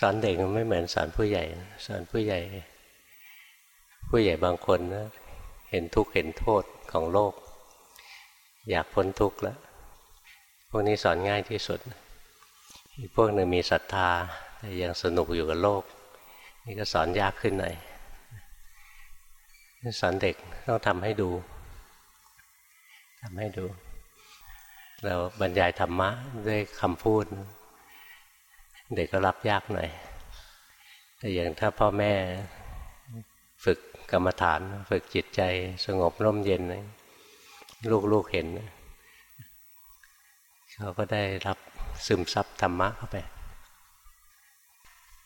สอนเด็กมันไม่เหมือนสอนผู้ใหญ่ สอนผู้ใหญ่ ผู้ใหญ่บางคนนะเห็นทุกข์เห็นโทษของโลก อยากพ้นทุกข์แล้วพวกนี้สอนง่ายที่สุดอีกพวกหนึ่งมีศรัทธาแต่ยังสนุกอยู่กับโลก นี่ก็สอนยากขึ้นหน่อยสอนเด็กต้องทำให้ดูทำให้ดู เราบรรยายธรรมะด้วยคำพูด เด็กก็รับยากหน่อย แต่อย่างถ้าพ่อแม่ฝึกกรรมฐาน ฝึกจิตใจสงบร่มเย็น ลูกๆเห็น เขาก็ได้รับซึมซับธรรมะเข้าไป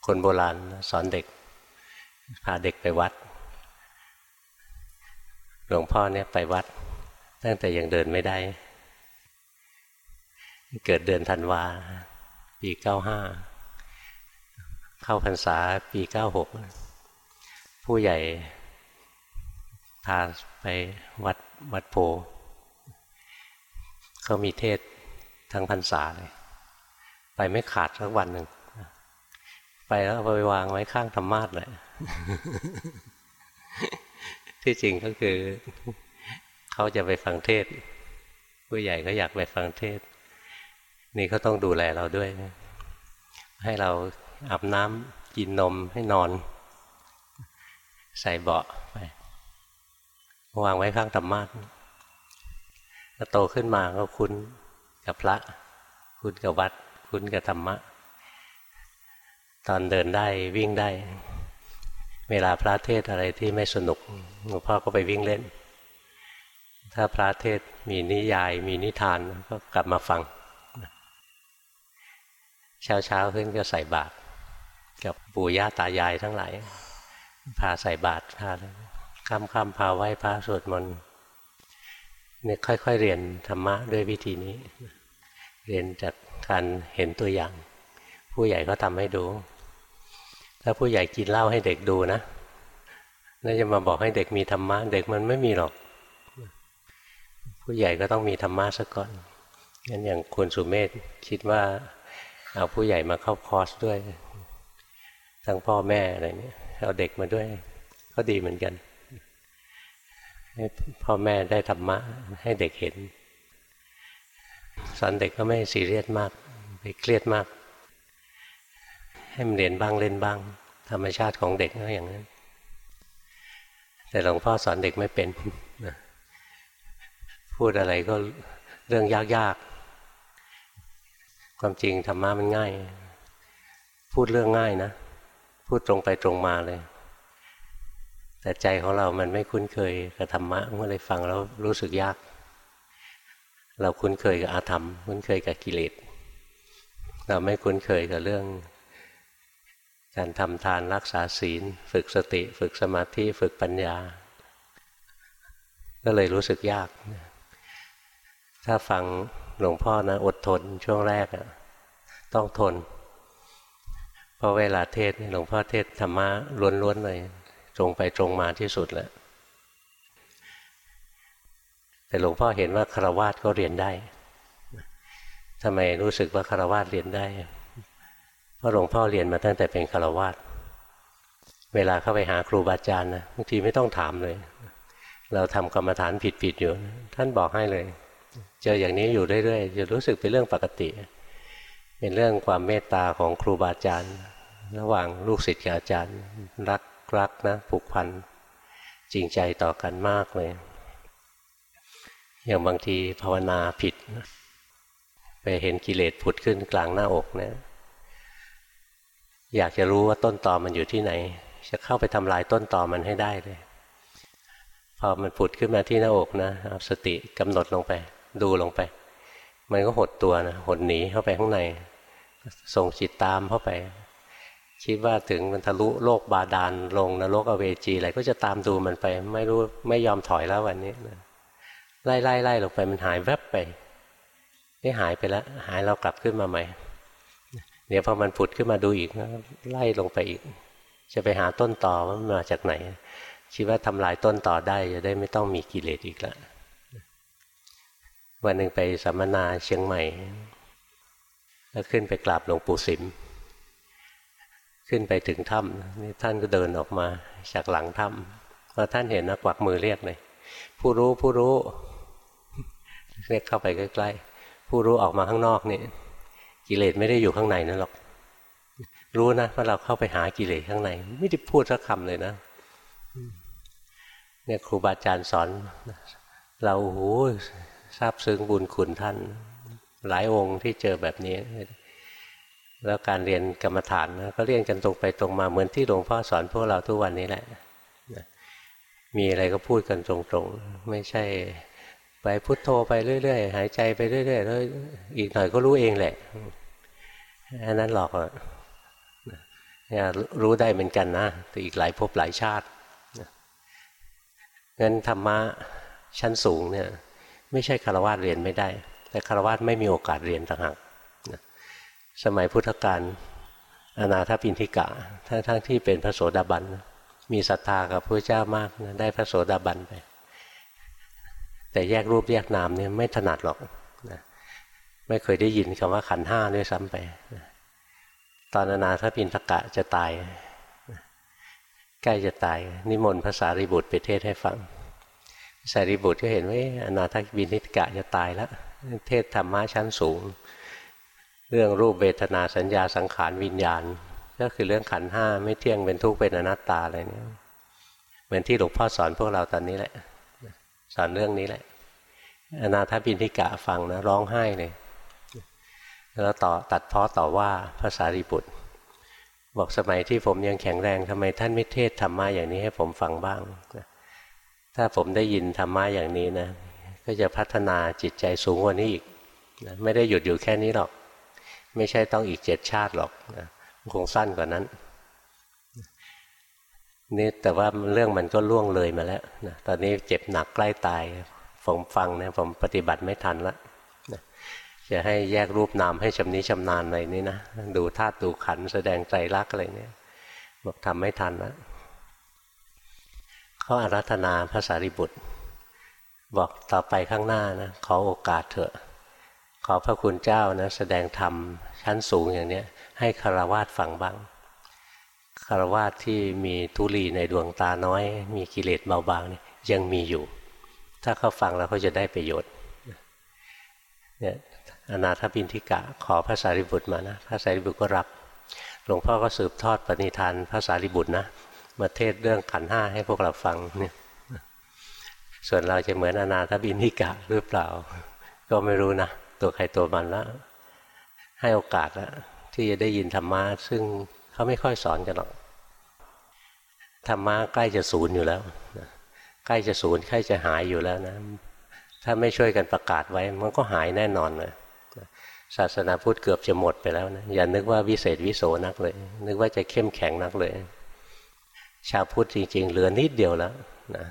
คนโบราณสอนเด็ก พาเด็กไปวัด หลวงพ่อเนี่ยไปวัด ตั้งแต่ยังเดินไม่ได้ เกิดเดือนธันวาปีเก้าห้า เข้าพรรษาปีเก้าหกผู้ใหญ่พาไปวัดวัดโพเขามีเทศทั้งพรรษาเลยไปไม่ขาดสักวันหนึ่งไปแล้วไปวางไว้ข้างธรรมาสเลยที่จริงก็คือเขาจะไปฟังเทศ ผู้ใหญ่ก็อยากไปฟังเทศ นี่ก็ต้องดูแลเราด้วย ให้เรา อาบน้ำกินนมให้นอน ใส่เบาะไปวางไว้ข้างธรรมาสถ้าโตขึ้นมาก็คุ้นกับพระ คุ้นกับวัด คุ้นกับธรรมะ ตอนเดินได้วิ่งได้ เวลาพระเทศอะไรที่ไม่สนุกหลวงพ่อก็ไปวิ่งเล่น ถ้าพระเทศมีนิยายมีนิทานก็กลับมาฟัง เช้าเช้าขึ้นก็ใส่บาตร ปู่ย่าตายายทั้งหลายพาใส่บาตรพาค่ำค่ำพาไหว้พระสวดมนต์เนี่ยค่อย ๆ เรียนธรรมะด้วยวิธีนี้ เรียนจากการเห็นตัวอย่าง ผู้ใหญ่ก็ทำให้ดู ถ้าผู้ใหญ่กินเหล้าให้เด็กดูนะน่าจะมาบอกให้เด็กมีธรรมะ เด็กมันไม่มีหรอก ผู้ใหญ่ก็ต้องมีธรรมะซะก่อนงั้นอย่างคุณสุเมธคิดว่าเอาผู้ใหญ่มาเข้าคอร์สด้วย ทั้งพ่อแม่อะไรเนี่ยเอาเด็กมาด้วยก็ดีเหมือนกันให้พ่อแม่ได้ธรรมะให้เด็กเห็นสอนเด็กก็ไม่ซีเรียสมากไปเครียดมาก ให้มันเรียนบ้างเล่นบ้าง ธรรมชาติของเด็กก็อย่างนั้น แต่หลวงพ่อสอนเด็กไม่เป็นพูดอะไรก็เรื่องยากๆความจริงธรรมะมันง่าย พูดเรื่องง่ายนะ พูดตรงไปตรงมาเลย แต่ใจของเรามันไม่คุ้นเคยกับธรรมะเมื่อเลยฟังแล้วรู้สึกยาก เราคุ้นเคยกับอาธรรม คุ้นเคยกับกิเลสเราไม่คุ้นเคยกับเรื่อง การทำทานรักษาศีล ฝึกสติ ฝึกสมาธิฝึกปัญญา ก็เลยรู้สึกยาก ถ้าฟังหลวงพ่อนะอดทนช่วงแรกอะต้องทน ราะเวลาเทศหลวงพ่อเทศธรรมะล้วนๆเลยตรงไปตรงมาที่สุดแล้วแต่หลวงพ่อเห็นว่าคารวาสก็เรียนได้ทำไมรู้สึกว่าคารวาสเรียนได้ เพราะหลวงพ่อเรียนมาตั้งแต่เป็นคารวาสเวลาเข้าไปหาครูบาอาจารย์นะบางทีไม่ต้องถามเลย เราทำกรรมฐานผิดๆอยู่ ท่านบอกให้เลย เจออย่างนี้อยู่เรื่อยๆจะรู้สึกเป็นเรื่องปกติ เป็นเรื่องความเมตตาของครูบาอาจารย์ ระหว่างลูกศิษย์กับอาจารย์ รักรักนะผูกพันจริงใจต่อกันมากเลย อย่างบางทีภาวนาผิด ไปเห็นกิเลสผุดขึ้นกลางหน้าอกเนะี่ยอยากจะรู้ว่าต้นตอมันอยู่ที่ไหน จะเข้าไปทำลายต้นตอมันให้ได้เลย พอมันผุดขึ้นมาที่หน้าอกนะเอาสติกำหนดลงไป ดูลงไป มันก็หดตัวนะหดหนีเข้าไปข้างใน ส่งจิตตามเข้าไป คิดว่าถึงมันทะลุโลกบาดาลลงนรกอเวจีอะไรก็จะตามดูมันไป ไม่รู้ไม่ยอมถอยแล้ววันนี้ไล่ไล่ไล่ลงไปมันหายแวบไปนี่หายไปแล้ว หายเรากลับขึ้นมาใหม่ เดี๋ยวพอมันผุดขึ้นมาดูอีกไล่ลงไปอีก จะไปหาต้นต่อว่ามันมาจากไหนคิดว่าทำลายต้นต่อได้จะได้ไม่ต้องมีกิเลสอีกล้ววันหนึ่งไปสัมมนาเชียงใหม่ แล้วขึ้นไปกราบหลวงปู่สิม ขึ้นไปถึงถ้ำนี่ท่านก็เดินออกมาจากหลังถ้ำพอท่านเห็นนะกวักมือเรียกเลย ผู้รู้ผู้รู้เรียกเข้าไปใกล้ๆผู้รู้ออกมาข้างนอกนี่กิเลสไม่ได้อยู่ข้างในนั่นหรอก รู้นะว่าเราเข้าไปหากิเลสข้างใน ไม่ได้พูดสักคำเลยนะเนี่ยครูบาอาจารย์สอน เราโอ้โหทราบซึ้งบุญคุณท่าน หลายองค์ที่เจอแบบนี้ แล้วการเรียนกรรมฐานนะก็เรียนกันตรงไปตรงมาเหมือนที่หลวงพ่อสอนพวกเราทุกวันนี้แหละมีอะไรก็พูดกันตรงๆ ไม่ใช่ ไปพุโทโธไปเรื่อยๆ หายใจไปเรื่อยๆแล้วอีกหน่อยก็รู้เองแหละอันนั้นหลอกอะรู้ได้เหมือนกันนะแต่อีกหลายภพหลายชาติงั้นธรรมะชั้นสูงเนี่ย ไม่ใช่คารวะเรียนไม่ได้ แต่คารวะไม่มีโอกาสเรียนต่างหาก สมัยพุทธกาลอนาถปินทิกะทั้งๆทที่เป็นพระโสดาบัน มีศรัทธากับพระเจ้ามากนะได้พระโสดาบันไป แต่แยกรูปแยกนามเนี่ยไม่ถนัดหรอกนะไม่เคยได้ยินคำว่าขันห้าด้วยซ้ำไปนะตอนอนาถปินทกะจะตาย ใกล้จะตาย นิมนต์ภาษาริบุตรไปเทศให้ฟังสารีบุตรก็เห็นว่าอนาถบินิกะจะตายแล้ว เทศธรรมะชั้นสูง เรื่องรูปเวทนาสัญญาสังขารวิญญาณ ก็คือเรื่องขันห้าไม่เที่ยงเป็นทุกข์เป็นอนัตตาอะไรเนี่ยเหมือนที่หลวงพ่อสอนพวกเราตอนนี้แหละ สอนเรื่องนี้แหละ อนาถบินทิกะฟังนะร้องไห้เลยแล้วต่อตัดพ้อต่อว่าภาษารีบุตร บอกสมัยที่ผมยังแข็งแรงทำไมท่านไม่เทศธรรมะอย่างนี้ให้ผมฟังบ้าง ถ้าผมได้ยินธรรมะอย่างนี้นะ ก็จะพัฒนาจิตใจสูงกว่านี้อีก ไม่ได้หยุดอยู่แค่นี้หรอก ไม่ใช่ต้องอีกเจ็ดชาติหรอกนะคงสั้นกว่านั้นนี่แต่ว่าเรื่องมันก็ล่วงเลยมาแล้วนะตอนนี้เจ็บหนักใกล้ตาย ผมฟังเนี่ยผมปฏิบัติไม่ทันละนะจะให้แยกรูปนามให้ชำนิชำนาญอะไรนี้นะดูธาตุดูขันแสดงใจรักอะไรเนี่ยบอกทำไม่ทันล้วเขาอารัธนาพระสารีบุตร บอกต่อไปข้างหน้านะขอโอกาสเถอะ ขอพระคุณเจ้านะแสดงธรรมชั้นสูงอย่างนี้ให้คารวาสฟังบ้างคารวาสที่มีทุลีในดวงตาน้อย มีกิเลสเบาบางนี่ยังมีอยู่ ถ้าเขาฟังแล้วเขาจะได้ประโยชน์เนี่ยอนาถบินทิกะขอพระสารีบุตรมานะพระสารีบุตรก็รับหลวงพ่อก็สืบทอดปณิธานพระสารีบุตรนะมาเทศเรื่องขันห้าให้พวกเราฟังเนี่ยส่วนเราจะเหมือนอนาถบินทิกะหรือเปล่า ก็ไม่รู้นะ ตัวใครตัวมันแล้วให้โอกาสแล้วที่จะได้ยินธรรมะซึ่งเขาไม่ค่อยสอนกันหรอกธรรมะใกล้จะศูนย์อยู่แล้วใกล้จะศูนย์ใกล้จะหายอยู่แล้วนะถ้าไม่ช่วยกันประกาศไว้ มันก็หายแน่นอนเลยศาสนาพุทธเกือบจะหมดไปแล้วนะอย่านึกว่าวิเศษวิโสนักเลย นึกว่าจะเข้มแข็งนักเลย ชาวพุทธจริง ๆ เหลือนิดเดียวแล้วนะ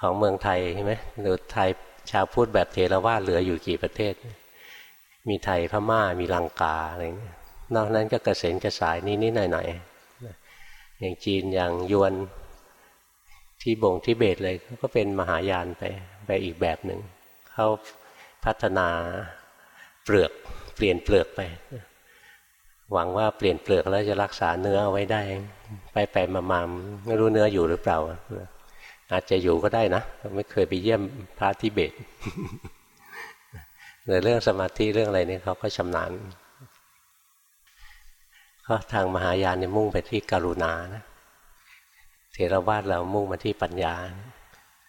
ของเมืองไทยใช่ไหมหรือไทย ชาวพุทธแบบเทรวาเหลืออยู่กี่ประเทศ มีไทยพม่ามีลังกาอะไรเงี้ยนอกนั้นก็กระเซ็นกระสายนิดๆหน่อยๆอย่างจีนอย่างยวนที่บงที่เบตเลยก็เป็นมหายานไปไปอีกแบบหนึ่งเขาพัฒนาเปลือกเปลี่ยนเปลือกไป หวังว่าเปลี่ยนเปลือกแล้วจะรักษาเนื้อเอาไว้ได้ ไปไปมามาไม่รู้เนื้ออยู่หรือเปล่า อาจจะอยู่ก็ได้นะ ไม่เคยไปเยี่ยมพระทิเบตในเรื่องสมาธิเรื่องอะไรนี่เขาก็ชำนาญก็ทางมหายานเนี่ยมุ่งไปที่กรุณานะเทรวาสเรามุ่งมาที่ปัญญา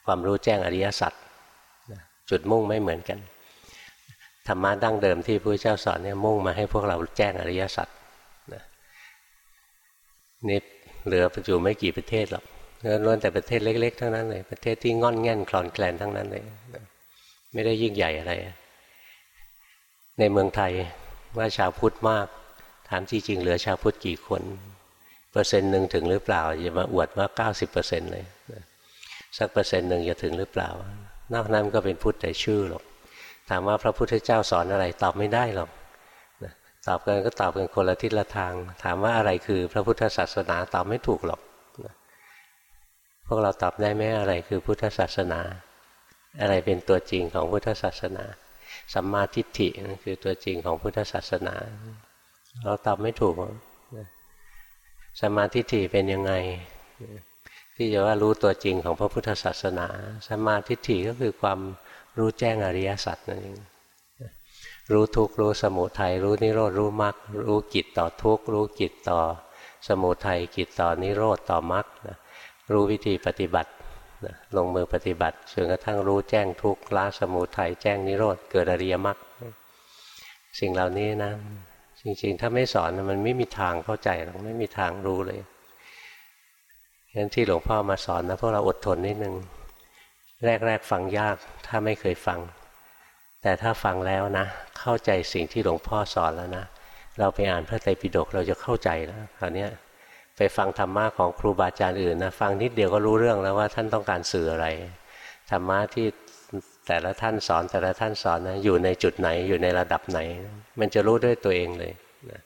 ความรู้แจ้งอริยสัจจุดมุ่งไม่เหมือนกันธรรมะดั้งเดิมที่พระเจ้าสอนเนี่ยมุ่งมาให้พวกเราแจ้งอริยสัจนะนี่เหลือปัจจุไม่กี่ประเทศหรอก ล้วนแต่ประเทศเล็ก ๆ ทั้งนั้นเลย ประเทศที่งอนแง่นคลอนแคลนทั้งนั้นเลย ไม่ได้ยิ่งใหญ่อะไร ในเมืองไทยว่าชาวพุทธมาก ถามจริงๆเหลือชาวพุทธกี่คน เปอร์เซ็นต์หนึ่งถึงหรือเปล่าอย่ามาอวดว่าเก้าสิบเปอร์เซ็นต์เลยสักเปอร์เซ็นต์หนึ่งจะถึงหรือเปล่า นอกนั้นก็เป็นพุทธแต่ชื่อหรอก ถามว่าพระพุทธเจ้าสอนอะไรตอบไม่ได้หรอกตอบกันก็ตอบกันคนละทิศละทาง ถามว่าอะไรคือพระพุทธศาสนาตอบไม่ถูกหรอก พวกเราตอบได้ไหมอะไรคือพุทธศาสนา อะไรเป็นตัวจริงของพุทธศาสนา สัมมาทิฏฐิคือตัวจริงของพุทธศาสนา เราตอบไม่ถูกสัมมาทิฏฐิเป็นยังไงที่จะว่ารู้ตัวจริงของพระพุทธศาสนาสัมมาทิฏฐิก็คือความรู้แจ้งอริยสัจนั่นเองรู้ทุกข์รู้สมุทัยรู้นิโรธรู้มรรครู้กิจต่อทุกข์รู้กิจต่อ สมุทัยกิจต่อนิโรธต่อมรรค รู้วิธีปฏิบัติลงมือปฏิบัติจนกระทั่งรู้แจ้งทุกข์ละสมุทัยแจ้งนิโรธเกิดอริยมรรคสิ่งเหล่านี้นะ จริงๆ ถ้าไม่สอนมันไม่มีทางเข้าใจหรอกไม่มีทางรู้เลยฉะนั้นที่หลวงพ่อมาสอนนะพวกเราอดทนนิดนึง แรกๆฟังยากถ้าไม่เคยฟัง แต่ถ้าฟังแล้วนะ เข้าใจสิ่งที่หลวงพ่อสอนแล้วนะ เราไปอ่านพระไตรปิฎกเราจะเข้าใจแล้วคราวนี้ ไปฟังธรรมะของครูบาอาจารย์อื่นนะฟังนิดเดียวก็รู้เรื่องแล้วว่าท่านต้องการสื่ออะไรธรรมะที่แต่ละท่านสอนแต่ละท่านสอนนะอยู่ในจุดไหนอยู่ในระดับไหน มันจะรู้ด้วยตัวเองเลยนะ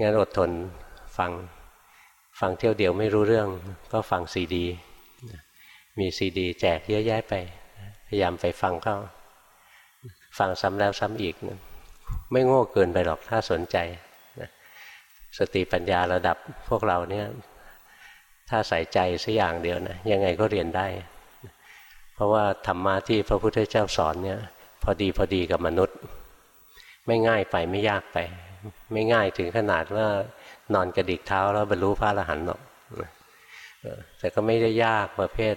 งั้นอดทนฟังฟังเที่ยวเดียวไม่รู้เรื่อง ก็ฟังซีดีมีซีดี แจกเยอะแยะไป พยายามไปฟังเข้า ฟังซ้ำแล้วซ้ำอีกนะไม่โง่เกินไปหรอกถ้าสนใจ สติปัญญาระดับพวกเราเนี่ยถ้าใส่ใจสักอย่างเดียวนะยังไงก็เรียนได้ เพราะว่าธรรมะที่พระพุทธเจ้าสอนเนี่ยพอดีพอดีกับมนุษย์ ไม่ง่ายไปไม่ยากไป ไม่ง่ายถึงขนาดว่านอนกระดิกเท้าแล้วบรรลุพระอรหันต์หรอกแต่ก็ไม่ได้ยากประเภท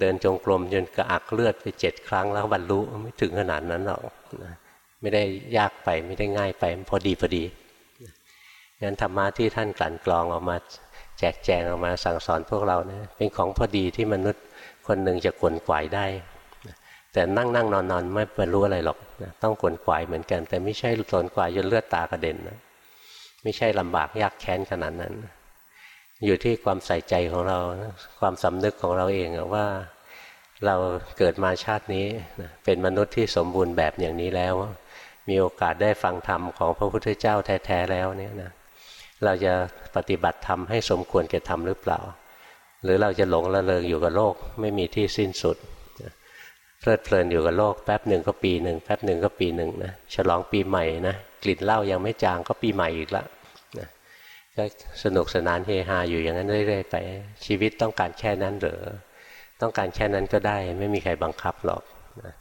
เดินจงกรมจนกระอักเลือดไปเจ็ดครั้งแล้วบรรลุไม่ถึงขนาดนั้นหรอกไม่ได้ยากไปไม่ได้ง่ายไปพอดีพอดี งั้นธรรมะที่ท่านกลั่นกรองออกมาแจกแจงออกมาสั่งสอนพวกเราเนี่ยเป็นของพอดีที่มนุษย์คนหนึ่งจะขวนขวายได้ แต่นั่งนั่งนอนนอนไม่บรรลุอะไรหรอกต้องขวนขวายเหมือนกัน แต่ไม่ใช่ขวนขวายจนเลือดตากระเด็นนะไม่ใช่ลำบากยากแค้นขนาดนั้น อยู่ที่ความใส่ใจของเราความสำนึกของเราเองว่าเราเกิดมาชาตินี้เป็นมนุษย์ที่สมบูรณ์แบบอย่างนี้แล้ว มีโอกาสได้ฟังธรรมของพระพุทธเจ้าแท้ๆแล้วเนี่ยนะ เราจะปฏิบัติธรรมให้สมควรแก่ธรรมหรือเปล่า หรือเราจะหลงละเลงอยู่กับโลกไม่มีที่สิ้นสุดเพลิดเพลินอยู่กับโลกแป๊บหนึ่งก็ปีหนึ่งแป๊บหนึ่งก็ปีหนึ่งนะฉลองปีใหม่นะกลิ่นเหล้ายังไม่จางก็ปีใหม่อีกละนะก็สนุกสนานเฮฮาอยู่อย่างนั้นเรื่อยๆไป ชีวิตต้องการแค่นั้นหรือ ต้องการแค่นั้นก็ได้ไม่มีใครบังคับหรอกนะ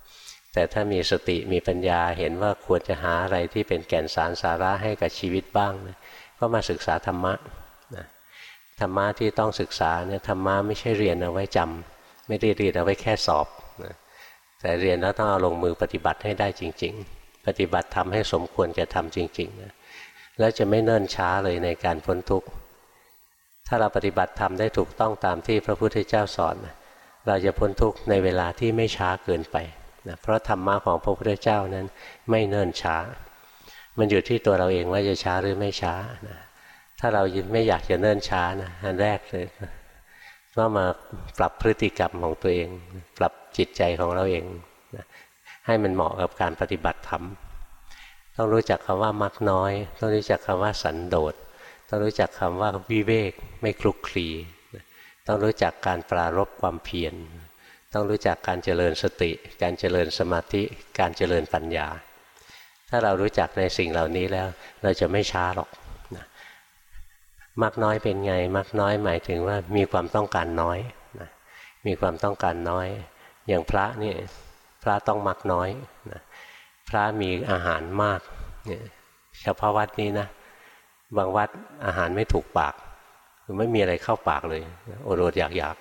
แต่ถ้ามีสติมีปัญญาเห็นว่าควรจะหาอะไรที่เป็นแก่นสารสาระให้กับชีวิตบ้างนะ ก็มาศึกษาธรรมะนะธรรมะที่ต้องศึกษาเนี่ยธรรมะไม่ใช่เรียนเอาไว้จำไม่ได้เรียนเอาไว้แค่สอบนะแต่เรียนแล้วต้องเอาลงมือปฏิบัติให้ได้จริง ๆ ปฏิบัติทำให้สมควรจะทำจริงๆนะแล้วจะไม่เนิ่นช้าเลยในการพ้นทุกข์ถ้าเราปฏิบัติทำได้ถูกต้องตามที่พระพุทธเจ้าสอน เราจะพ้นทุกข์ในเวลาที่ไม่ช้าเกินไปนะเพราะธรรมะของพระพุทธเจ้านั้นไม่เนิ่นช้า มันอยู่ที่ตัวเราเองว่าจะช้าหรือไม่ช้านะถ้าเราไม่อยากจะเนิ่นช้านะอันแรกเลยก็มาปรับพฤติกรรมของตัวเอง ปรับจิตใจของเราเองนะให้มันเหมาะกับการปฏิบัติธรรมต้องรู้จักคำว่ามักน้อย ต้องรู้จักคำว่าสันโดษต้องรู้จักคำว่าวิเวกไม่คลุกคลีต้องรู้จักการปรารบความเพียรต้องรู้จักการเจริญสติ การเจริญสมาธิ การเจริญปัญญา ถ้าเรารู้จักในสิ่งเหล่านี้แล้ว เราจะไม่ช้าหรอกนะมากน้อยเป็นไงมากน้อยหมายถึงว่ามีความต้องการน้อยนะมีความต้องการน้อย อย่างพระนี่พระต้องมักน้อยนะพระมีอาหารมากเนี่ยเฉพาะวัดนี้นะ บางวัดอาหารไม่ถูกปากคือไม่มีอะไรเข้าปากเลยโอรดอยากอยาก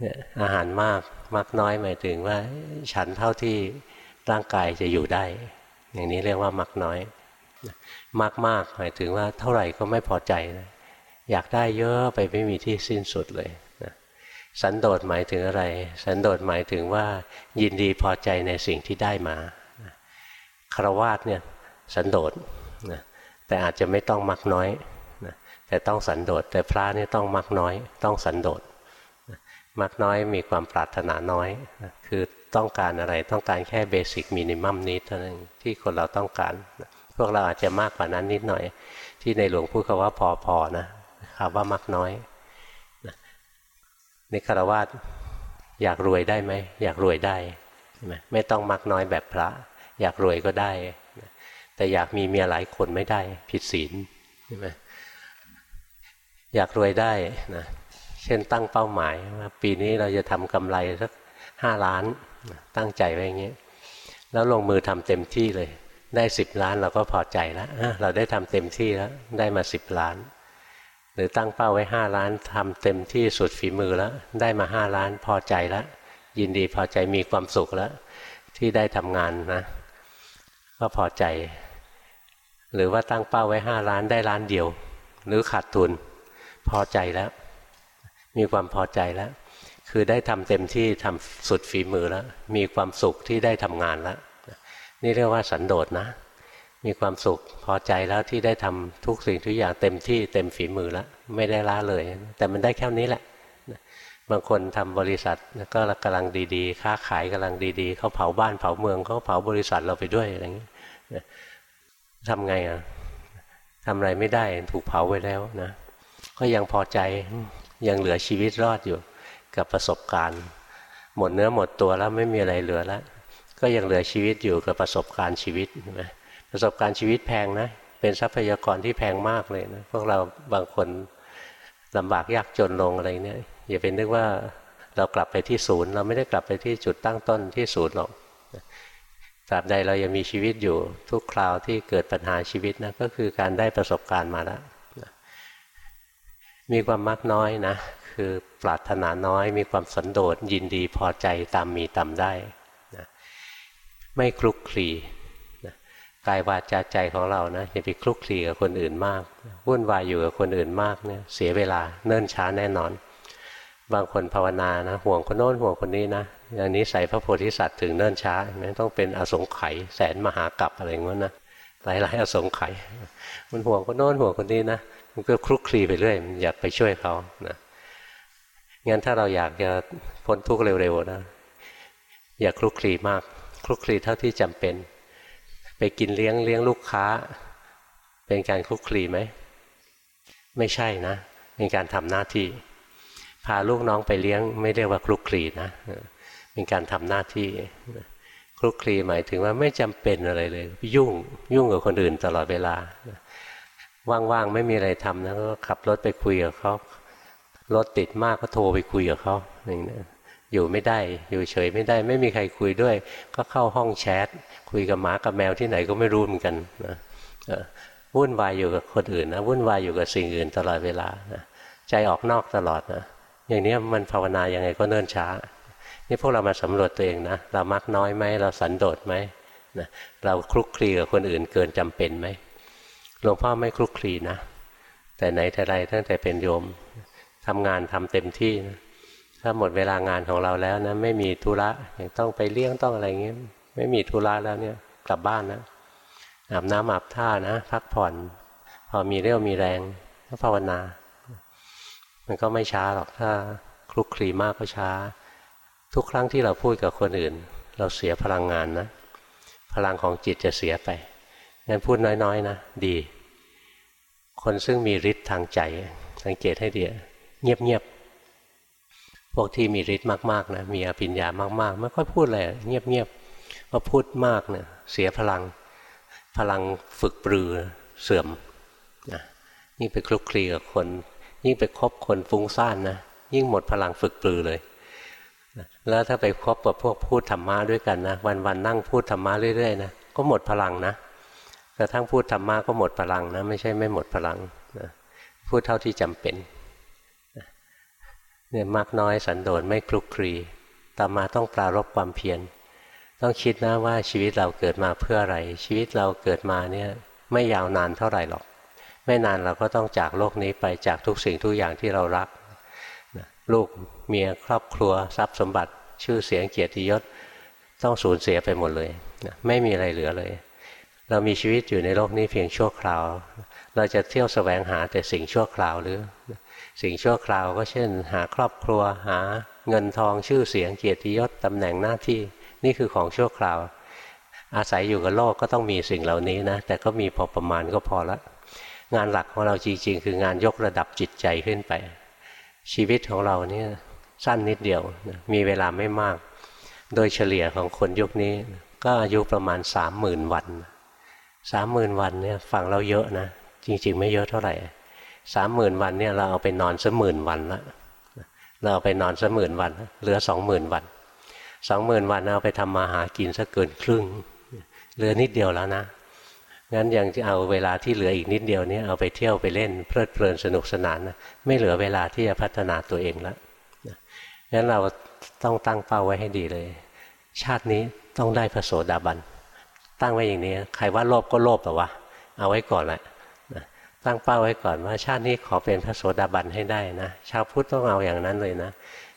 เนี่ยอาหารมากมากน้อยหมายถึงว่า ฉันเท่าที่ร่างกายจะอยู่ได้ อย่างนี้เรียกว่ามักน้อย มากมากหมายถึงว่าเท่าไหร่ก็ไม่พอใจนะอยากได้เยอะไปไม่มีที่สิ้นสุดเลยนะสันโดษหมายถึงอะไร สันโดษหมายถึงว่า ยินดีพอใจในสิ่งที่ได้มาคารวาสเนี่ยสันโดษนะแต่อาจจะไม่ต้องมักน้อยนะแต่ต้องสันโดษแต่พระนี่ต้องมักน้อย ต้องสันโดษมักน้อยมีความปรารถนาน้อยนะคือ ต้องการอะไรต้องการแค่เบสิกมินิมัมนี้เท่านั้นที่คนเราต้องการ พวกเราอาจจะมากกว่านั้นนิดหน่อย ที่ในหลวงพูดคำว่าพอพอนะคำว่ามักน้อยในคารวะอยากรวยได้ไหมอยากรวยได้ใช่ไม่ต้องมักน้อยแบบพระ อยากรวยก็ได้ แต่อยากมีเมียหลายคนไม่ได้ ผิดศีลช่ไหมอยากรวยได้นะเช่นตั้งเป้าหมายว่าปีนี้เราจะทำกำไรสักห้าล้าน ตั้งใจไว้อย่างนี้ แล้วลงมือทำเต็มที่เลย ได้สิบล้านเราก็พอใจแล้วเราได้ทำเต็มที่แล้ว ได้มาสิบล้าน หรือตั้งเป้าไว้ห้าล้านทำเต็มที่สุดฝีมือแล้ว ได้มาห้าล้านพอใจแล้วยินดีพอใจมีความสุขแล้ว ที่ได้ทำงานนะ ก็พอใจ หรือว่าตั้งเป้าไว้ห้าล้านได้ล้านเดียว หรือขาดทุน พอใจแล้ว มีความพอใจแล้ว คือได้ทำเต็มที่ทำสุดฝีมือแล้ว มีความสุขที่ได้ทำงานแล้ว นี่เรียกว่าสันโดษนะ มีความสุขพอใจแล้วที่ได้ทำทุกสิ่งทุกอย่างเต็มที่เต็มฝีมือแล้ว ไม่ได้ละเลย แต่มันได้แค่นี้แหละ บางคนทำบริษัทก็กำลังดีๆ ค้าขายกำลังดีๆ เขาเผาบ้านเผาเมืองเขาเผาบริษัทเราไปด้วยอะไรอย่างนี้ทำไงอะทำอะไรไม่ได้ถูกเผาไปแล้วนะ ก็ยังพอใจยังเหลือชีวิตรอดอยู่ กับประสบการณ์ หมดเนื้อหมดตัวแล้วไม่มีอะไรเหลือแล้วก็ยังเหลือชีวิตอยู่กับประสบการณ์ชีวิตใช่ไหมประสบการณ์ชีวิตแพงนะ เป็นทรัพยากรที่แพงมากเลยนะพวกเราบางคนลำบากยากจนลงอะไรเนี่ยอย่าเป็นนึกว่าเรากลับไปที่ศูนย์ เราไม่ได้กลับไปที่จุดตั้งต้นที่ศูนย์หรอกตราบใดเรายังมีชีวิตอยู่ทุกคราวที่เกิดปัญหาชีวิตนะก็คือการได้ประสบการณ์มาแล้วมีความมักน้อยนะ คือปรารถนาน้อยมีความสันโดษยินดีพอใจตามมีตามได้นะไม่คลุกคลีนะกายวาจาใจของเรานะอย่าไปคลุกคลีกับคนอื่นมากวุ่นวายอยู่กับคนอื่นมากเนี่ยเสียเวลาเนิ่นช้าแน่นอน บางคนภาวนานะห่วงคนโน้นห่วงคนนี้นะอย่างนี้ใส่พระโพธิสัตว์ถึงเนิ่นช้าไม่ต้องเป็นอสงไขยแสนมหากรัปอะไรเงี้ยนะหลายๆอสงไขยมันห่วงคนโน้นห่วงคนนี้นะมันก็คลุกคลีไปเรื่อยอยากไปช่วยเขานะ งั้นถ้าเราอยากจะพ้นทุกข์เร็วๆนะอย่าคลุกคลีมาก คลุกคลีเท่าที่จำเป็น ไปกินเลี้ยงเลี้ยงลูกค้า เป็นการคลุกคลีไหมไม่ใช่นะเป็นการทำหน้าที่ พาลูกน้องไปเลี้ยงไม่เรียกว่าคลุกคลีนะเป็นการทำหน้าที่คลุกคลีหมายถึงว่าไม่จำเป็นอะไรเลย ยุ่งยุ่งกับคนอื่นตลอดเวลาว่างๆไม่มีอะไรทำนะก็ขับรถไปคุยกับเขา รถติดมากก็โทรไปคุยกับเขาอย่างนี้อยู่ไม่ได้อยู่เฉยไม่ได้ ไม่มีใครคุยด้วย ก็เข้าห้องแชทคุยกับหมากับแมวที่ไหนก็ไม่รู้เหมือนกันนะวุ่นวายอยู่กับคนอื่นนะวุ่นวายอยู่กับสิ่งอื่นตลอดเวลานะใจออกนอกตลอดนะอย่างนี้มันภาวนายังไงก็เนิ่นช้า นี่พวกเรามาสำรวจตัวเองนะเรามักน้อยไหมเราสันโดษไหมนะเราคลุกคลีกับคนอื่นเกินจำเป็นไหมหลวงพ่อไม่คลุกคลีนะแต่ไหนแต่ไรตั้งแต่เป็นโยม ทำงานทำเต็มที่นะถ้าหมดเวลางานของเราแล้วนะไม่มีธุระยังต้องไปเลี้ยงต้องอะไรเงี้ยไม่มีธุระแล้วเนี่ยกลับบ้านนะอาบน้ำอาบท่านะ พักผ่อน พอมีเรี่ยวมีแรงก็ภาวนา มันก็ไม่ช้าหรอกถ้าคลุกคลีมากก็ช้า ทุกครั้งที่เราพูดกับคนอื่น เราเสียพลังงานนะ พลังของจิตจะเสียไปงั้นพูดน้อยๆนะดี คนซึ่งมีฤทธิ์ทางใจสังเกตให้ดี เงียบๆพวกที่มีฤทธิ์มากๆนะมีอภิญญามากๆ ไม่ค่อยพูดเลยเงียบๆพอพูดมากเนะี่ยเสียพลังพลังฝึกปรือเสื่อมนะยิ่งไปคลุกคลีกับคน ยิ่งไปคบคนฟุ้งซ่านนะยิ่งหมดพลังฝึกปรือเลยแล้วถ้าไปคบกับพวกพูดธรรมะด้วยกันนะวันๆนั่งพูดธรรมะเรื่อยๆนะก็หมดพลังนะกระทั่งพูดธรรมะก็หมดพลังนะไม่ใช่ไม่หมดพลังนะพูดเท่าที่จำเป็น เนี่ยมากน้อยสันโดษไม่คลุกคลีต่อมาต้องปรารบความเพียรต้องคิดนะว่าชีวิตเราเกิดมาเพื่ออะไร ชีวิตเราเกิดมาเนี่ยไม่ยาวนานเท่าไหร่หรอก ไม่นานเราก็ต้องจากโลกนี้ไปจากทุกสิ่งทุกอย่างที่เรารักลูกเมียครอบครัวทรัพย์สมบัติ ชื่อเสียงเกียรติยศต้องสูญเสียไปหมดเลยไม่มีอะไรเหลือเลย เรามีชีวิตอยู่ในโลกนี้เพียงชั่วคราว เราจะเที่ยวสแสวงหาแต่สิ่งชั่วคราวหรือ สิ่งชั่วคราวก็เช่น หาครอบครัวหาเงินทองชื่อเสียงเกียรติยศตำแหน่งหน้าที่นี่คือของชั่วคราว อาศัยอยู่กับโลกก็ต้องมีสิ่งเหล่านี้นะ แต่ก็มีพอประมาณก็พอละ งานหลักของเราจริงๆ คืองานยกระดับจิตใจขึ้นไป ชีวิตของเราเนี่ยสั้นนิดเดียวมีเวลาไม่มาก โดยเฉลี่ยของคนยุคนี้ก็อายุประมาณสามหมื่นวันสามหมื่นวันเนี่ยฟังเราเยอะนะ จริง ๆ ไม่เยอะเท่าไหร่ สามหมื่นวันเนี่ยเราเอาไปนอนสักหมื่นวันละเราเอาไปนอนสักหมื่นวัน เหลือสองหมื่นวันสองหมื่นวันเอาไปทำมาหากินสักเกินครึ่งเหลือนิดเดียวแล้วนะงั้นยังจะเอาเวลาที่เหลืออีกนิดเดียวนี้เอาไปเที่ยวไปเล่นเพลิดเพลินสนุกสนานนะไม่เหลือเวลาที่จะพัฒนาตัวเองแล้วงั้นเราต้องตั้งเป้าไว้ให้ดีเลย ชาตินี้ต้องได้พระโสดาบัน ตั้งไว้อย่างนี้ ใครว่าโลภก็โลภแต่ว่าเอาไว้ก่อนแหละ ตั้งเป้าไว้ก่อนว่าชาตินี้ขอเป็นพระโสดาบันให้ได้นะ ชาวพุทธต้องเอาอย่างนั้นเลยนะ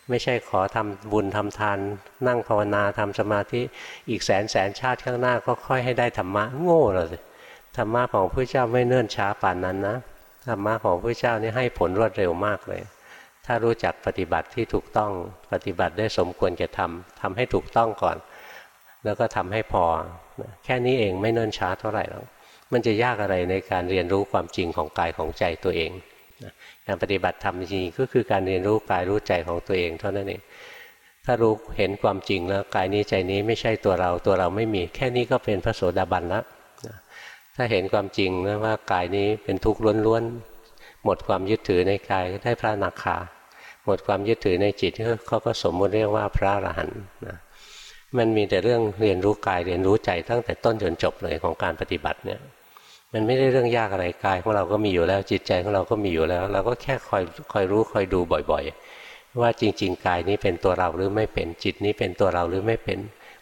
ไม่ใช่ขอทำบุญทำทาน นั่งภาวนาทำสมาธิอีกแสนแสนชาติข้างหน้าก็ค่อยให้ได้ธรรมะโง่เลยธรรมะของพระเจ้าไม่เนิ่นช้าป่านนั้นนะธรรมะของพระเจ้านี่ให้ผลรวดเร็วมากเลย ถ้ารู้จักปฏิบัติที่ถูกต้องปฏิบัติได้สมควรจะทำทำให้ถูกต้องก่อน แล้วก็ทำให้พอ แค่นี้เองไม่เนิ่นช้าเท่าไหร่แล้ว มันจะยากอะไรในการเรียนรู้ความจริงของกายของใจตัวเองการปฏิบัติธรรมจริงก็คือการเรียนรู้กายรู้ใจของตัวเองเท่านั้นเองถ้ารู้เห็นความจริงแล้วกายนี้ใจนี้ไม่ใช่ตัวเราตัวเราไม่มี แค่นี้ก็เป็นพระโสดาบันแล้วถ้าเห็นความจริงนะว่ากายนี้เป็นทุกข์ล้วนๆหมดความยึดถือในกายก็ได้พระนาคาหมดความยึดถือในจิตเขาก็สมมติเรียกว่าพระอรหันต์นะ มันมีแต่เรื่องเรียนรู้กายเรียนรู้ใจตั้งแต่ต้นจนจบเลยของการปฏิบัติเนี่ย มันไม่ได้เรื่องยากอะไรกายของเราก็มีอยู่แล้วจิตใจของเราก็มีอยู่แล้ว เราก็แค่คอยคอยรู้คอยดูบ่อย ๆ ว่าจริง ๆ กายนี้เป็นตัวเราหรือไม่เป็นจิตนี้เป็นตัวเราหรือไม่เป็น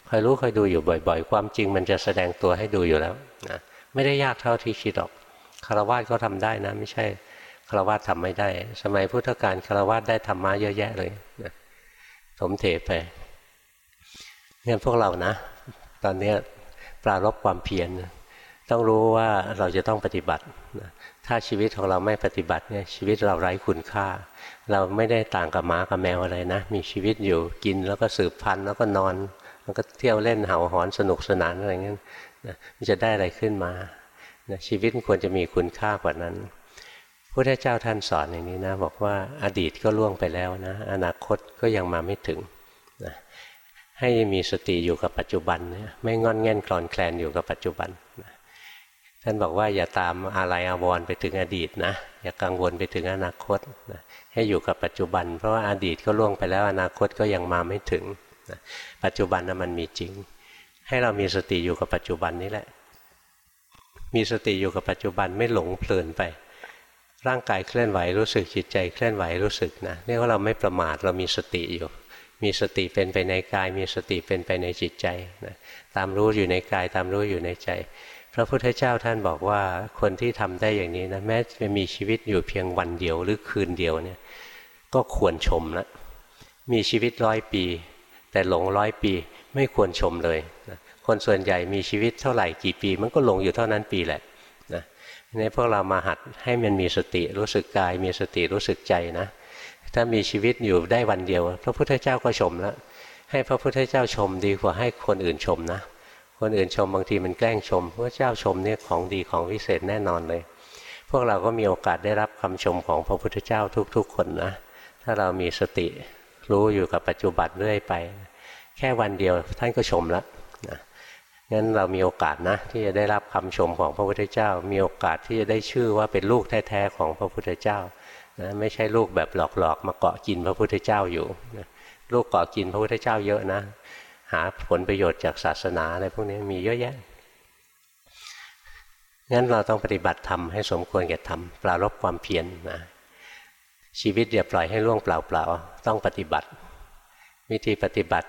คอยรู้คอยดูอยู่บ่อย ๆ ความจริงมันจะแสดงตัวให้ดูอยู่แล้วนะไม่ได้ยากเท่าที่คิดหรอกคารวะก็ทำได้นะไม่ใช่คารวะทำไม่ได้ สมัยพุทธกาลคารวะได้ธรรมะเยอะแยะเลยนะสมเทไป เนี่ยพวกเรานะ ตอนนี้ปรารบความเพียรต้องรู้ว่าเราจะต้องปฏิบัติ ถ้าชีวิตของเราไม่ปฏิบัติเนี่ยชีวิตเราไร้คุณค่า เราไม่ได้ต่างกับหมากับแมวอะไรนะ มีชีวิตอยู่กินแล้วก็สืบพันธุ์แล้วก็นอนแล้วก็เที่ยวเล่นเห่าหอนสนุกสนานอะไรเงี้ยมันจะได้อะไรขึ้นมาชีวิตควรจะมีคุณค่ากว่านั้นพระเจ้าท่านสอนอย่างนี้นะ บอกว่าอดีตก็ล่วงไปแล้วนะ อนาคตก็ยังมาไม่ถึงนะ ให้มีสติอยู่กับปัจจุบันนะไม่งอนแง่นคลอนแคลนอยู่กับปัจจุบันนะท่านบอกว่าอย่าตามอะไรอาวรไปถึงอดีตนะอย่ากังวลไปถึงอนาคตนะให้อยู่กับปัจจุบัน เพราะว่าอดีตก็ล่วงไปแล้วอนาคตก็ยังมาไม่ถึงนะปัจจุบันนะมันมีจริง ให้เรามีสติอยู่กับปัจจุบันนี้แหละ มีสติอยู่กับปัจจุบันไม่หลงเพลินไป ร่างกายเคลื่อนไหวรู้สึกจิตใจเคลื่อนไหวรู้สึกนะเรียกว่าเราไม่ประมาทเรามีสติอยู่ มีสติเป็นไปในกาย มีสติเป็นไปในจิตใจนะตามรู้อยู่ในกายตามรู้อยู่ในใจ พระพุทธเจ้าท่านบอกว่าคนที่ทำได้อย่างนี้นะแม้จะมีชีวิตอยู่เพียงวันเดียวหรือคืนเดียวเนี่ยก็ควรชมนะมีชีวิตร้อยปี แต่หลงร้อยปีไม่ควรชมเลยนะคนส่วนใหญ่มีชีวิตเท่าไหร่กี่ปี มันก็หลงอยู่เท่านั้นปีแหละนะในพวกเรามาหัดให้มันมีสติรู้สึกกาย มีสติรู้สึกใจนะ ถ้ามีชีวิตอยู่ได้วันเดียว พระพุทธเจ้าก็ชมแล้ว ให้พระพุทธเจ้าชมดีกว่าให้คนอื่นชมนะ คนอื่นชมบางทีมันแกล้งชม พระเจ้าชมเนี่ยของดีของวิเศษแน่นอนเลย พวกเราก็มีโอกาสได้รับคำชมของพระพุทธเจ้าทุก ๆ คนนะ ถ้าเรามีสติรู้อยู่กับปัจจุบันเรื่อยไป แค่วันเดียวท่านก็ชมแล้วนะงั้นเรามีโอกาสนะที่จะได้รับคำชมของพระพุทธเจ้า มีโอกาสที่จะได้ชื่อว่าเป็นลูกแท้ๆของพระพุทธเจ้า นะไม่ใช่ลูกแบบหลอกๆ มาเกาะกินพระพุทธเจ้าอยู่นะลูกเกาะกินพระพุทธเจ้าเยอะนะ หาผลประโยชน์จากศาสนาอะไรพวกนี้มีเยอะแยะงั้นเราต้องปฏิบัติธรรมให้สมควรแก่ธรรมปรารบความเพียรนนะชีวิตอย่าปล่อยให้ล่วงเปล่าๆต้องปฏิบัติ วิธีปฏิบัติ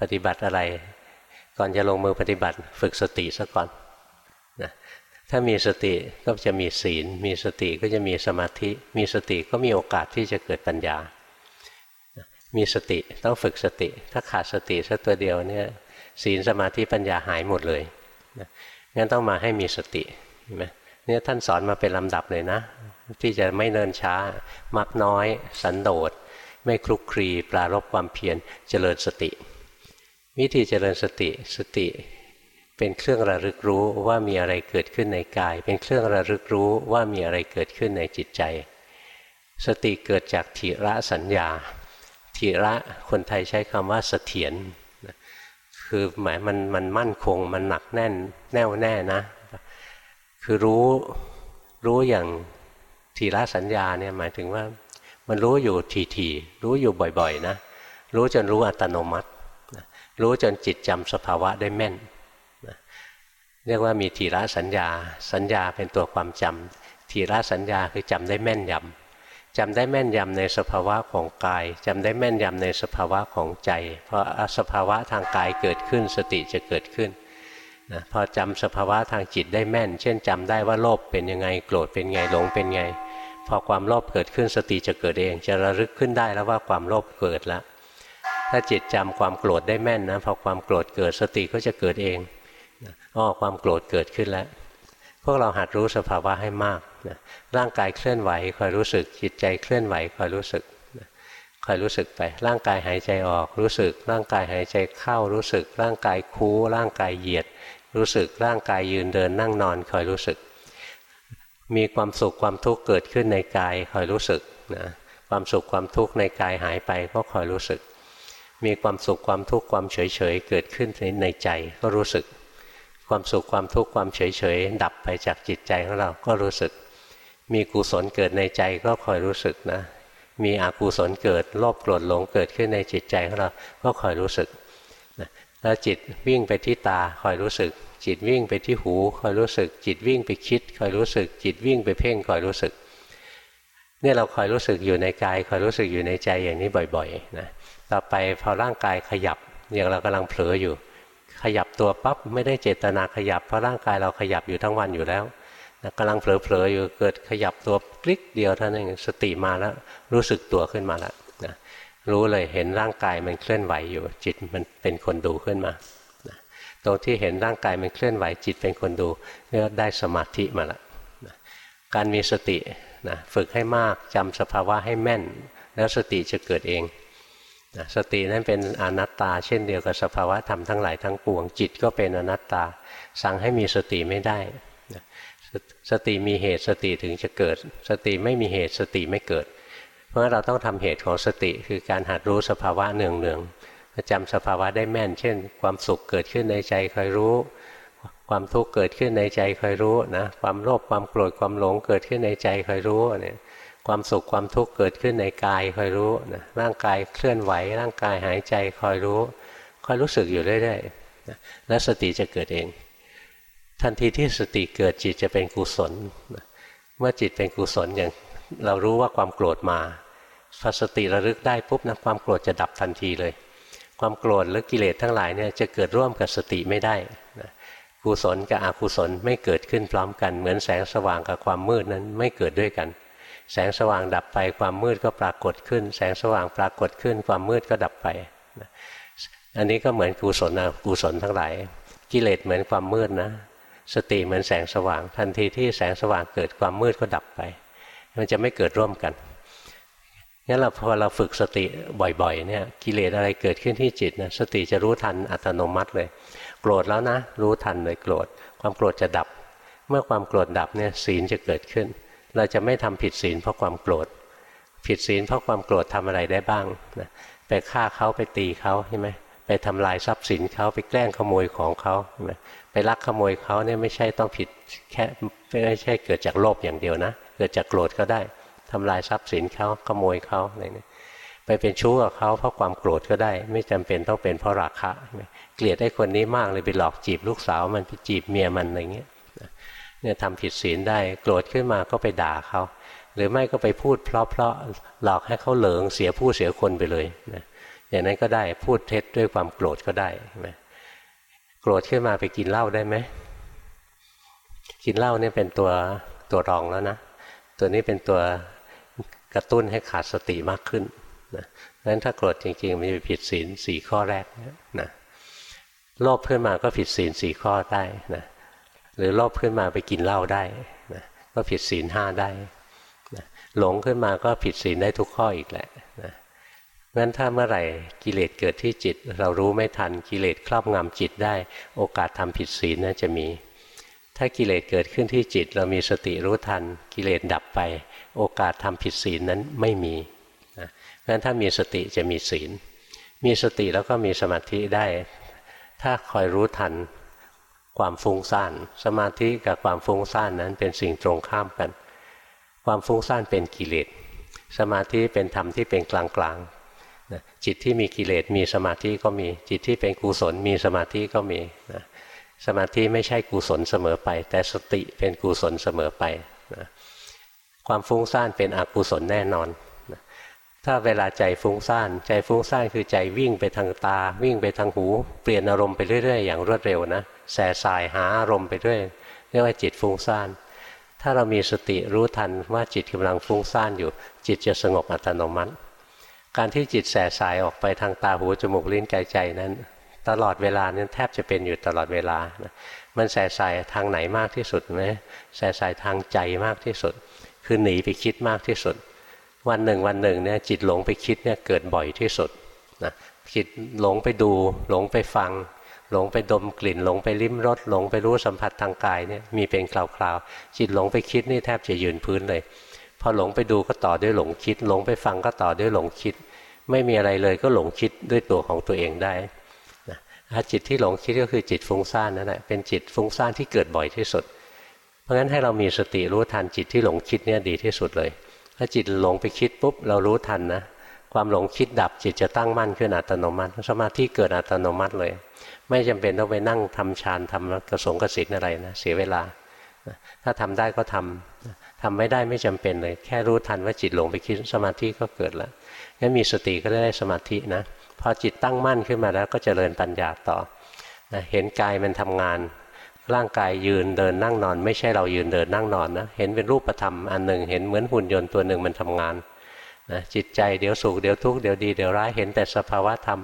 ปฏิบัติอะไร ก่อนจะลงมือปฏิบัติ ฝึกสติซะก่อน ถ้ามีสติก็จะมีศีล มีสติก็จะมีสมาธิ มีสติก็มีโอกาสที่จะเกิดปัญญา มีสติต้องฝึกสติ ถ้าขาดสติสักตัวเดียวเนี่ยศีลสมาธิปัญญาหายหมดเลยงั้นต้องมาให้มีสติเห็นไหมเนี่ยท่านสอนมาเป็นลำดับเลยนะ ที่จะไม่เนินช้า มักน้อย สันโดษไม่คลุกคลีปลารบความเพียรเจริญสติ วิธีเจริญสติสติ เป็นเครื่องระลึกรู้ว่ามีอะไรเกิดขึ้นในกาย เป็นเครื่องระลึกรู้ว่ามีอะไรเกิดขึ้นในจิตใจ สติเกิดจากถิระสัญญาทีระคนไทยใช้คำว่าเสถียรคือหมายมันมันมั่นคงมันหนักแน่นแน่วแน่นะ คือรู้รู้อย่างทีละสัญญาเนี่ยหมายถึงว่ามันรู้อยู่ทีๆรู้อยู่บ่อยๆนะ รู้จนรู้อัตโนมัติ รู้จนจิตจำสภาวะได้แม่น เรียกว่ามีทีละสัญญา สัญญาเป็นตัวความจำทีละสัญญาคือจำได้แม่นยำจำได้แม่นยำในสภาวะของกายจำได้แม่นยำในสภาวะของใจ เพราะสภาวะทางกายเกิดขึ้นสติจะเกิดขึ้นนะพอจำสภาวะทางจิตได้แม่น เช่นจำได้ว่าโลภเป็นยังไงโกรธเป็นไงหลงเป็นไง พอความโลภเกิดขึ้นสติจะเกิดเอง จะระลึกขึ้นได้แล้วว่าความโลภเกิดแล้วถ้าจิตจำความโกรธได้แม่นนะพอความโกรธเกิดสติก็จะเกิดเอง อ๋อความโกรธเกิดขึ้นแล้ว พวกเราหัดรู้สภาวะให้มากนะร่างกายเคลื่อนไหวคอยรู้สึก จิตใจเคลื่อนไหวคอยรู้สึกคอยรู้สึกไป ร่างกายหายใจออกรู้สึก ร่างกายหายใจเข้ารู้สึก ร่างกายคู้ ร่างกายเหยียด รู้สึก ร่างกายยืนเดินนั่งนอนคอยรู้สึก มีความสุขความทุกข์เกิดขึ้นในกายคอยรู้สึกนะความสุขความทุกข์ในกายหายไปก็คอยรู้สึก มีความสุขความทุกข์ความเฉยเฉยเกิดขึ้นในใจก็รู้สึก ความสุขความทุกข์ความเฉยเฉยดับไปจากจิตใจของเราก็รู้สึก มีกุศลเกิดในใจก็คอยรู้สึกนะ มีอกุศลเกิดโลภโกรธหลงเกิดขึ้นในจิตใจของเราก็คอยรู้สึกแล้วจิตวิ่งไปที่ตาคอยรู้สึก จิตวิ่งไปที่หูคอยรู้สึก จิตวิ่งไปคิดคอยรู้สึก จิตวิ่งไปเพ่งคอยรู้สึกเนี่ยเราคอยรู้สึกอยู่ในกายคอยรู้สึกอยู่ในใจอย่างนี้บ่อยๆนะต่อไปพอร่างกายขยับอย่างเรากำลังเผลออยู่ ขยับตัวปั๊บไม่ได้เจตนาขยับเพราะร่างกายเราขยับอยู่ทั้งวันอยู่แล้วนะกำลังเผลอๆอยู่เกิดขยับตัวคลิกเดียวเท่านั้นเองสติมาแล้ว รู้สึกตัวขึ้นมาแล้วรู้เลยเห็นร่างกายมันเคลื่อนไหวอยู่ จิตมันเป็นคนดูขึ้นมาตรงที่เห็นร่างกายมันเคลื่อนไหว จิตเป็นคนดูนี่ได้สมาธิมาละการมีสตินะฝึกให้มากจำสภาวะให้แม่น แล้วสติจะเกิดเอง นะสตินั้นเป็นอนัตตา เช่นเดียวกับสภาวะธรรมทั้งหลายทั้งปวงจิตก็เป็นอนัตตา สั่งให้มีสติไม่ได้สติมีเหตุสติถึงจะเกิด สติไม่มีเหตุสติไม่เกิด เพราะเราต้องทำเหตุของสติคือการหัดรู้สภาวะเนืองเนืองจำสภาวะได้แม่น เช่น ความสุขเกิดขึ้นในใจคอยรู้ ความทุกข์เกิดขึ้นในใจคอยรู้นะความโลภความโกรธความหลงเกิดขึ้นในใจคอยรู้เนี่ย ความสุขความทุกข์เกิดขึ้นในกายคอยรู้นะร่างกายเคลื่อนไหว ร่างกายหายใจคอยรู้คอยรู้สึกอยู่เรื่อยๆนะแล้วสติจะเกิดเอง ทันทีที่สติเกิดจิตจะเป็นกุศลเมื่อจิตเป็นกุศลอย่างเรารู้ว่าความโกรธมาพอสติระลึกได้ปุ๊บนะความโกรธจะดับทันทีเลย ความโกรธหรือกิเลสทั้งหลายเนี่ยจะเกิดร่วมกับสติไม่ได้นะกุศลกับอกุศลไม่เกิดขึ้นพร้อมกัน เหมือนแสงสว่างกับความมืดนั้นไม่เกิดด้วยกัน แสงสว่างดับไปความมืดก็ปรากฏขึ้น แสงสว่างปรากฏขึ้น ความมืดก็ดับไป อันนี้ก็เหมือนกุศลนะกุศลทั้งหลายกิเลสเหมือนความมืดนะ สติเหมือนแสงสว่าง ทันทีที่แสงสว่างเกิดความมืดก็ดับไป มันจะไม่เกิดร่วมกันงั้นเราพอเราฝึกสติบ่อยๆเนี่ยกิเลสอะไรเกิดขึ้นที่จิตนะสติจะรู้ทันอัตโนมัติเลย โกรธแล้วนะ รู้ทันเลยโกรธ ความโกรธจะดับ เมื่อความโกรธดับเนี่ยศีลจะเกิดขึ้น เราจะไม่ทำผิดศีลเพราะความโกรธ ผิดศีลเพราะความโกรธทำอะไรได้บ้างนะไปฆ่าเขาไปตีเขาใช่ไหมไปทำลายทรัพย์สินเขาไปแกล้งขโมยของเขาใช่ไหมไปลักขโมยเขาเนี่ยไม่ใช่ต้องผิดแค่ไม่ใช่เกิดจากโลภอย่างเดียวนะ เกิดจากโกรธก็ได้ทำลายทรัพย์สินเขาขโมยเขาอะไรเนี่ยไปเป็นชู้กับเขาเพราะความโกรธก็ได้ ไม่จำเป็นต้องเป็นเพราะราคะเกลียดไอ้คนนี้มากเลยไปหลอกจีบลูกสาวมันไปจีบเมียมันอะไรเงี้ย เนี่ยทำผิดศีลได้โกรธขึ้นมาก็ไปด่าเขาหรือไม่ก็ไปพูดเพราะเพราะหลอกให้เขาเหลิงเสียผู้เสียคนไปเลยนะอย่างนั้นก็ได้พูดเท็จด้วยความโกรธก็ได้ไหมโกรธขึ้นมาไปกินเหล้าได้ไหมกินเหล้าเนี่ยเป็นตัวตัวรองแล้วนะตัวนี้เป็นตัวกระตุ้นให้ขาดสติมากขึ้นนะนั้นถ้าโกรธจริงๆมันจะผิดศีลสี่ข้อแรกนะโลภขึ้นมาก็ผิดศีลสี่ข้อได้นะ หรือโลภขึ้นมาไปกินเหล้าได้นะก็ผิดศีลห้าได้นะหลงขึ้นมาก็ผิดศีลได้ทุกข้ออีกแหละนะงั้นถ้าเมื่อไหร่กิเลสเกิดที่จิต เรารู้ไม่ทันกิเลสครอบงำจิตได้ โอกาสทำผิดศีลนะจะมี ถ้ากิเลสเกิดขึ้นที่จิต เรามีสติรู้ทันกิเลสดับไป โอกาสทำผิดศีลนั้นไม่มีนะเพราะฉะนั้นถ้ามีสติจะมีศีล มีสติแล้วก็มีสมาธิได้ ถ้าคอยรู้ทัน ความฟุ้งซ่าน สมาธิกับความฟุ้งซ่านนั้นเป็นสิ่งตรงข้ามกัน ความฟุ้งซ่านเป็นกิเลส สมาธิเป็นธรรมที่เป็นกลางกลางนะจิตที่มีกิเลสมีสมาธิก็มี จิตที่เป็นกุศลมีสมาธิก็มีนะสมาธิไม่ใช่กุศลเสมอไป แต่สติเป็นกุศลเสมอไปนะความฟุ้งซ่านเป็นอกุศลแน่นอน ถ้าเวลาใจฟุ้งซ่าน ใจฟุ้งซ่านคือใจวิ่งไปทางตา วิ่งไปทางหู เปลี่ยนอารมณ์ไปเรื่อยๆ อย่างรวดเร็วนะแส่สายหาอารมณ์ไปเรื่อยเรียกว่าจิตฟุ้งซ่าน ถ้าเรามีสติรู้ทันว่าจิตกำลังฟุ้งซ่านอยู่ จิตจะสงบอัตโนมัติ การที่จิตแส่สายออกไปทางตาหูจมูกลิ้นกายใจนั้น ตลอดเวลานั้นแทบจะเป็นอยู่ตลอดเวลานะมันแส่สายทางไหนมากที่สุดไหมแส่สายทางใจมากที่สุด คือหนีไปคิดมากที่สุด วันหนึ่งวันหนึ่งเนี่ยจิตหลงไปคิดเนี่ยเกิดบ่อยที่สุดนะจิตหลงไปดู หลงไปฟัง หลงไปดมกลิ่น หลงไปลิ้มรสหลงไปรู้สัมผัสทางกายเนี่ยมีเป็นคราวๆจิตหลงไปคิดนี่แทบจะยืนพื้นเลย พอหลงไปดูก็ต่อด้วยหลงคิด หลงไปฟังก็ต่อด้วยหลงคิด ไม่มีอะไรเลยก็หลงคิดด้วยตัวของตัวเองได้นะจิตที่หลงคิดก็คือจิตฟุ้งซ่านนั่นแหละเป็นจิตฟุ้งซ่านที่เกิดบ่อยที่สุด เพราะฉะนั้นให้เรามีสติรู้ทันจิตที่หลงคิดเนี่ยดีที่สุดเลย ถ้าจิตหลงไปคิดปุ๊บเรารู้ทันนะความหลงคิดดับจิตจะตั้งมั่นขึ้นอัตโนมัติ สมาธิเกิดอัตโนมัติเลย ไม่จำเป็นต้องไปนั่งทำฌานทำกระสงกระสินอะไรนะเสียเวลา ถ้าทำได้ก็ทำทำไม่ได้ไม่จำเป็นเลย แค่รู้ทันว่าจิตหลงไปคิดสมาธิก็เกิดแล้วงั้นมีสติก็ได้สมาธินะพอจิตตั้งมั่นขึ้นมาแล้วก็จเจริญปัญญาต่อนะเห็นกายมันทำงาน ร่างกายยืนเดินนั่งนอน ไม่ใช่เรายืนเดินนั่งนอนนะเห็นเป็นรูปธรรมอันหนึ่งเห็นเหมือนหุ่นยนต์ตัวหนึ่งมันทำงานนะจิตใจเดี๋ยวสุขเดี๋ยวทุกข์เดี๋ยวดีเดี๋ยวร้ายเห็นแต่สภาวะธรรม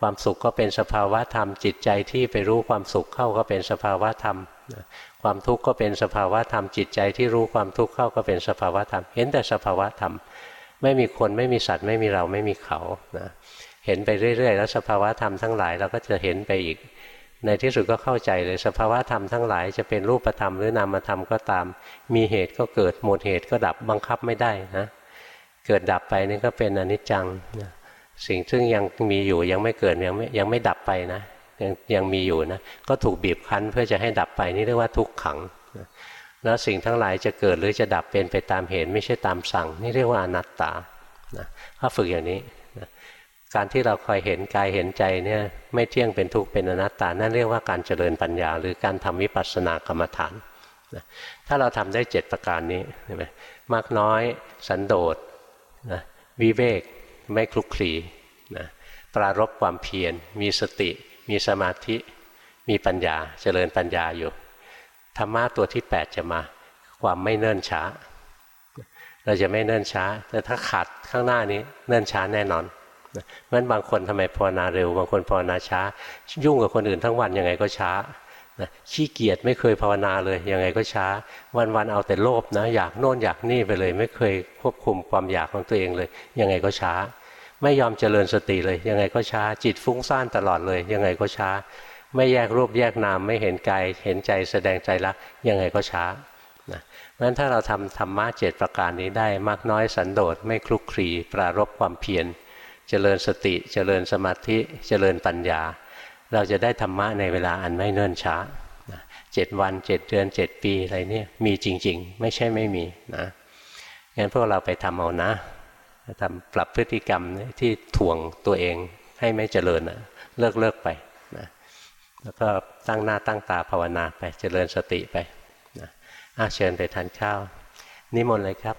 ความสุขก็เป็นสภาวะธรรม จิตใจที่ไปรู้ความสุขเข้าก็เป็นสภาวะธรรมความทุกข์ก็เป็นสภาวะธรรม จิตใจที่รู้ความทุกข์เข้าก็เป็นสภาวะธรรม เห็นแต่สภาวะธรรม ไม่มีคนไม่มีสัตว์ไม่มีเราไม่มีเขานะเห็นไปเรื่อยๆ แล้วสภาวะธรรมทั้งหลายเราก็จะเห็นไปอีก ในที่สุดก็เข้าใจเลยสภาวะธรรมทั้งหลายจะเป็นรูปธรรมหรือนามธรรมก็ตาม มีเหตุก็เกิดหมดเหตุก็ดับบังคับไม่ได้นะเกิดดับไปนี่ก็เป็นอนิจจังนะสิ่งซึ่งยังมีอยู่ยังไม่เกิดยังไม่ยังไม่ดับไปนะยังยังมีอยู่นะก็ถูกบีบคั้นเพื่อจะให้ดับไปนี่เรียกว่าทุกขังนะแล้วสิ่งทั้งหลายจะเกิดหรือจะดับเป็นไปตามเหตุไม่ใช่ตามสั่ง นี่เรียกว่าอนัตตานะถ้าฝึกอย่างนี้ การที่เราคอยเห็นกายเห็นใจเนี่ยไม่เที่ยงเป็นทุกข์เป็นอนัตตา นั่นเรียกว่าการเจริญปัญญา หรือการทำวิปัสสนากรรมฐานนะถ้าเราทำได้เจ็ดประการนี้ใช่ไหมมากน้อยสันโดษนะวิเวกไม่คลุกคลีนะปรารบความเพียร มีสติ มีสมาธิ มีปัญญาเจริญปัญญาอยู่ธรรมะตัวที่ 8 จะมา ความไม่เนิ่นช้า เราจะไม่เนิ่นช้า แต่ถ้าขาดข้างหน้านี้เนิ่นช้าแน่นอน เพราะฉะนั้นบางคนทำไมภาวนาเร็ว บางคนภาวนาช้า ยุ่งกับคนอื่นทั้งวันยังไงก็ช้าขี้เกียจไม่เคยภาวนาเลยยังไงก็ช้า วันๆเอาแต่โลภนะ อยากโน่นอยากนี่ไปเลย ไม่เคยควบคุมความอยากของตัวเองเลย ยังไงก็ช้า ไม่ยอมเจริญสติเลย ยังไงก็ช้า จิตฟุ้งซ่านตลอดเลย ยังไงก็ช้า ไม่แยกรูปแยกนามไม่เห็นกายเห็นใจแสดงใจรักยังไงก็ช้านะเพราะฉะนั้นถ้าเราทำธรรมะเจ็ดประการนี้ได้มากน้อยสันโดษไม่คลุกคลีปรารบความเพียร เจริญสติ เจริญสมาธิ เจริญปัญญา เราจะได้ธรรมะในเวลาอันไม่เนิ่นช้าเจ็ดวันเจ็ดเดือนเจ็ดปีอะไรเนี่ยมีจริง ๆ ไม่ใช่ไม่มีนะงั้นพวกเราไปทำเอานะทำปรับพฤติกรรมที่ถ่วงตัวเองให้ไม่เจริญนะเลิกเลิกไปนะแล้วก็ตั้งหน้าตั้งตาภาวนาไปเจริญสติไปนะอาเชิญไปทานข้าว นิมนต์เลยครับ